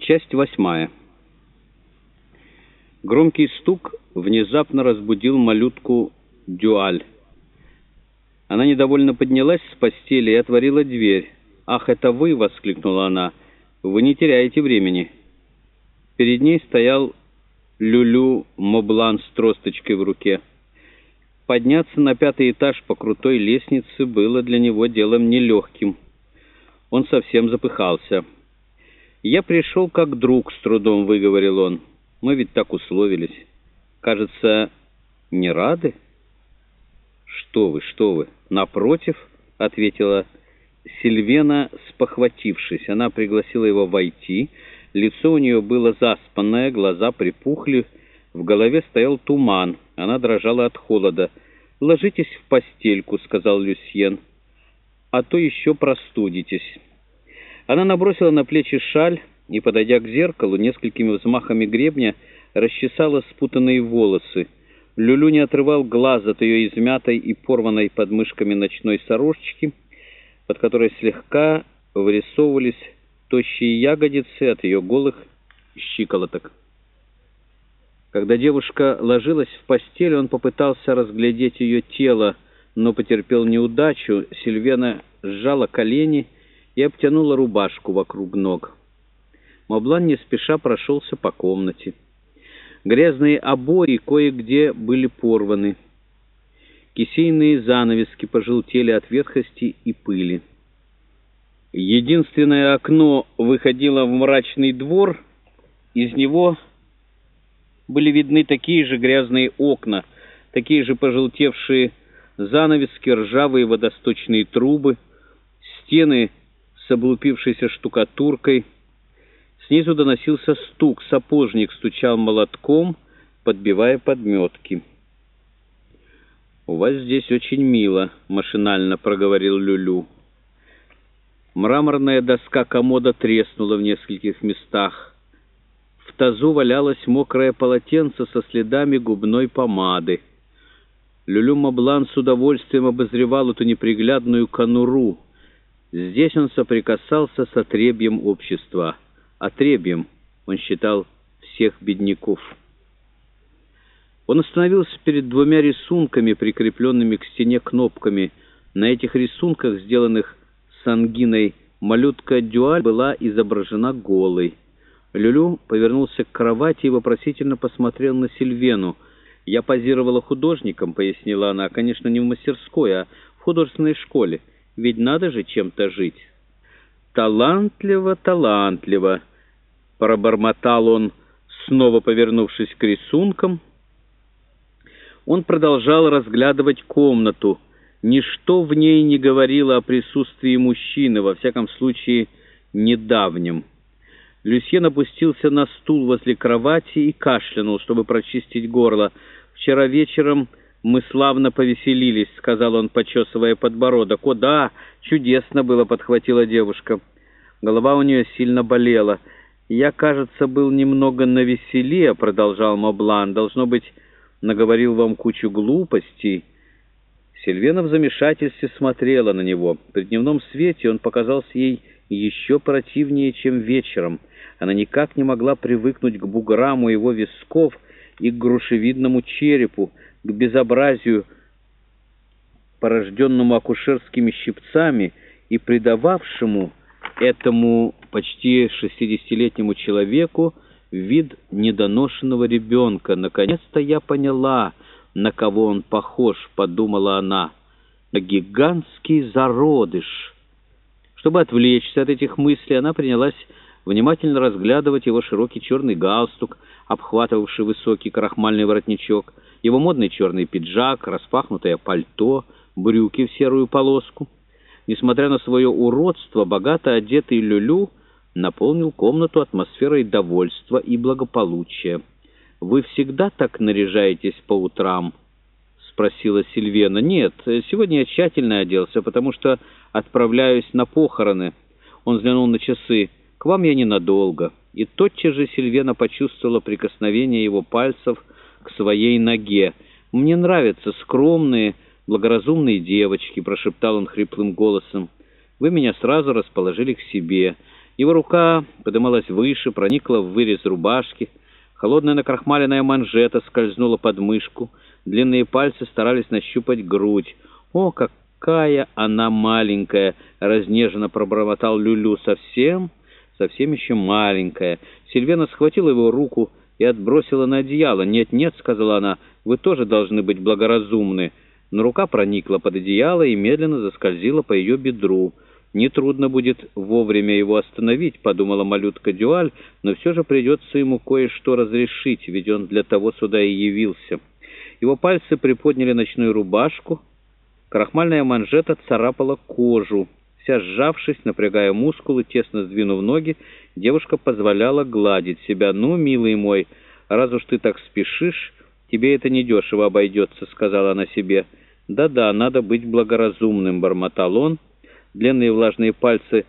Часть восьмая. Громкий стук внезапно разбудил малютку Дюаль. Она недовольно поднялась с постели и отворила дверь. «Ах, это вы!» — воскликнула она. «Вы не теряете времени». Перед ней стоял Люлю Моблан с тросточкой в руке. Подняться на пятый этаж по крутой лестнице было для него делом нелегким. Он совсем запыхался. «Я пришел как друг», — с трудом выговорил он. «Мы ведь так условились. Кажется, не рады?» «Что вы, что вы! Напротив», — ответила Сильвена, спохватившись. Она пригласила его войти. Лицо у нее было заспанное, глаза припухли, в голове стоял туман. Она дрожала от холода. «Ложитесь в постельку», — сказал Люсьен, — «а то еще простудитесь». Она набросила на плечи шаль и, подойдя к зеркалу, несколькими взмахами гребня расчесала спутанные волосы. Люлю не отрывал глаз от ее измятой и порванной подмышками ночной сорочки, под которой слегка вырисовывались тощие ягодицы от ее голых щиколоток. Когда девушка ложилась в постель, он попытался разглядеть ее тело, но потерпел неудачу. Сильвена сжала колени и обтянула рубашку вокруг ног. Моблан не спеша прошелся по комнате. Грязные обои кое-где были порваны. Кисейные занавески пожелтели от ветхости и пыли. Единственное окно выходило в мрачный двор. Из него были видны такие же грязные окна, такие же пожелтевшие занавески, ржавые водосточные трубы, стены с облупившейся штукатуркой. Снизу доносился стук, сапожник стучал молотком, подбивая подметки. «У вас здесь очень мило», — машинально проговорил Люлю. Мраморная доска комода треснула в нескольких местах. В тазу валялось мокрое полотенце со следами губной помады. Люлю Маблан с удовольствием обозревал эту неприглядную конуру — Здесь он соприкасался с отребьем общества. Отребьем он считал всех бедняков. Он остановился перед двумя рисунками, прикрепленными к стене кнопками. На этих рисунках, сделанных с ангиной, малютка Дюаль была изображена голой. Люлю повернулся к кровати и вопросительно посмотрел на Сильвену. «Я позировала художником», — пояснила она, — «конечно, не в мастерской, а в художественной школе» ведь надо же чем-то жить. «Талантливо, талантливо!» — пробормотал он, снова повернувшись к рисункам. Он продолжал разглядывать комнату. Ничто в ней не говорило о присутствии мужчины, во всяком случае, недавнем. Люсьен опустился на стул возле кровати и кашлянул, чтобы прочистить горло. Вчера вечером «Мы славно повеселились», — сказал он, почесывая подбородок. «О, да, чудесно было», — подхватила девушка. Голова у нее сильно болела. «Я, кажется, был немного навеселе», — продолжал Моблан. «Должно быть, наговорил вам кучу глупостей». Сильвена в замешательстве смотрела на него. При дневном свете он показался ей еще противнее, чем вечером. Она никак не могла привыкнуть к буграму его висков и к грушевидному черепу, к безобразию, порожденному акушерскими щипцами и придававшему этому почти шестидесятилетнему человеку вид недоношенного ребенка. «Наконец-то я поняла, на кого он похож», — подумала она, — «на гигантский зародыш». Чтобы отвлечься от этих мыслей, она принялась внимательно разглядывать его широкий черный галстук, обхватывавший высокий крахмальный воротничок — его модный черный пиджак, распахнутое пальто, брюки в серую полоску. Несмотря на свое уродство, богато одетый Люлю наполнил комнату атмосферой довольства и благополучия. «Вы всегда так наряжаетесь по утрам?» — спросила Сильвена. «Нет, сегодня я тщательно оделся, потому что отправляюсь на похороны». Он взглянул на часы. «К вам я ненадолго». И тотчас же Сильвена почувствовала прикосновение его пальцев к своей ноге. «Мне нравятся скромные, благоразумные девочки», — прошептал он хриплым голосом. «Вы меня сразу расположили к себе. Его рука подымалась выше, проникла в вырез рубашки. Холодная накрахмаленная манжета скользнула под мышку. Длинные пальцы старались нащупать грудь. «О, какая она маленькая!» — разнеженно пробормотал Люлю. «Совсем? Совсем еще маленькая». Сильвена схватила его руку и отбросила на одеяло. «Нет-нет», — сказала она, — «вы тоже должны быть благоразумны». Но рука проникла под одеяло и медленно заскользила по ее бедру. «Нетрудно будет вовремя его остановить», — подумала малютка Дюаль, «но все же придется ему кое-что разрешить, ведь он для того сюда и явился». Его пальцы приподняли ночную рубашку, крахмальная манжета царапала кожу. Вся сжавшись, напрягая мускулы, тесно сдвинув ноги, девушка позволяла гладить себя. «Ну, милый мой, раз уж ты так спешишь, тебе это недешево обойдется», — сказала она себе. «Да-да, надо быть благоразумным», — бормотал он, — Длинные влажные пальцы